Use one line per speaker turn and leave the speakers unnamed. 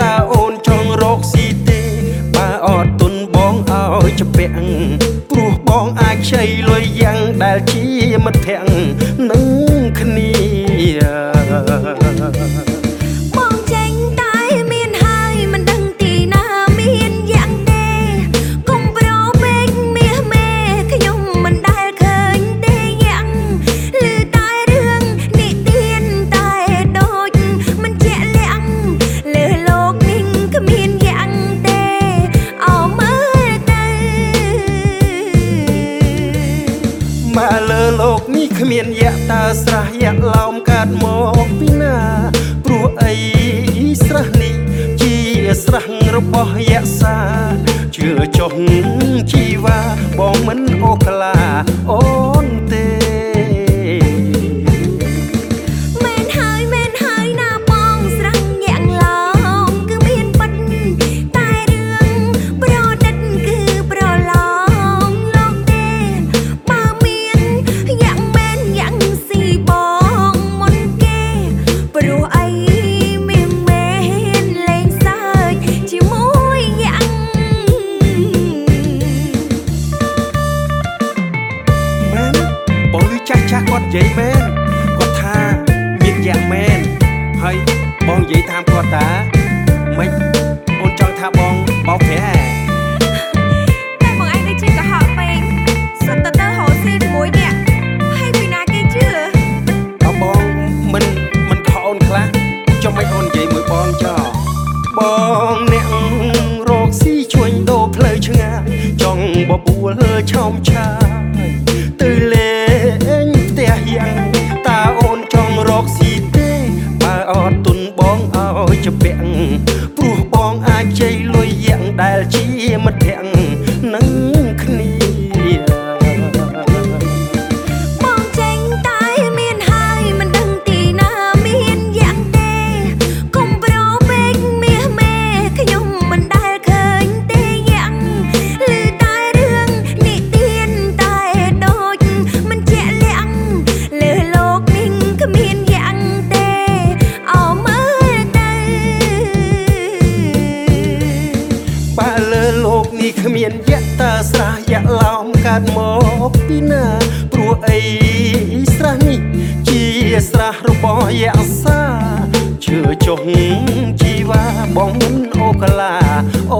តើអូនចង់រកស៊ីទេបើអត់ទុនបងឲ្យច្បាំងព្រោះបងអាច
ខ្ចីលុយយ៉ាងដែលជាមិត្តភក្តិនឹង មានយៈតើស្រះយៈឡោមកើតមកពីណា ព្រោះអីស្រះនេះ ជាស្រះរបស់យៈសា
ជឿចុះជីវ៉ាបងមិនអូក្លា និយាយមែនគាត់ថាមានយ៉ាងមែនហើយបងនិយាយតាមគាត់តាម៉េចអូនចង់ថាបងបោកប្រាស់ហ៎
តែបងឯងដូចជាកុហកពេកសុទ្ធតែទៅរកស៊ីជាមួយអ្នកហើយពីណាគេជឿ
តើបងមិនមិនខកអូនខ្លះចុះមិនអូននិយាយមួយបងចោបងអ្នករកស៊ីជួញដូរផ្លូវឆ្ងាយចង់បបួលឆោមឆា ជពាក់ព្រោះបងអាចជ័យលុយយ៉ាងដែលជាមិត្តភក្តិ គ្មានយៈតាស្រះយៈឡោមកើតមកពីណាព្រោះអីស្រះនេះជាស្រះរបស់យៈសាជឿចុះជីវ៉ាបងមិនអូក្លាអូ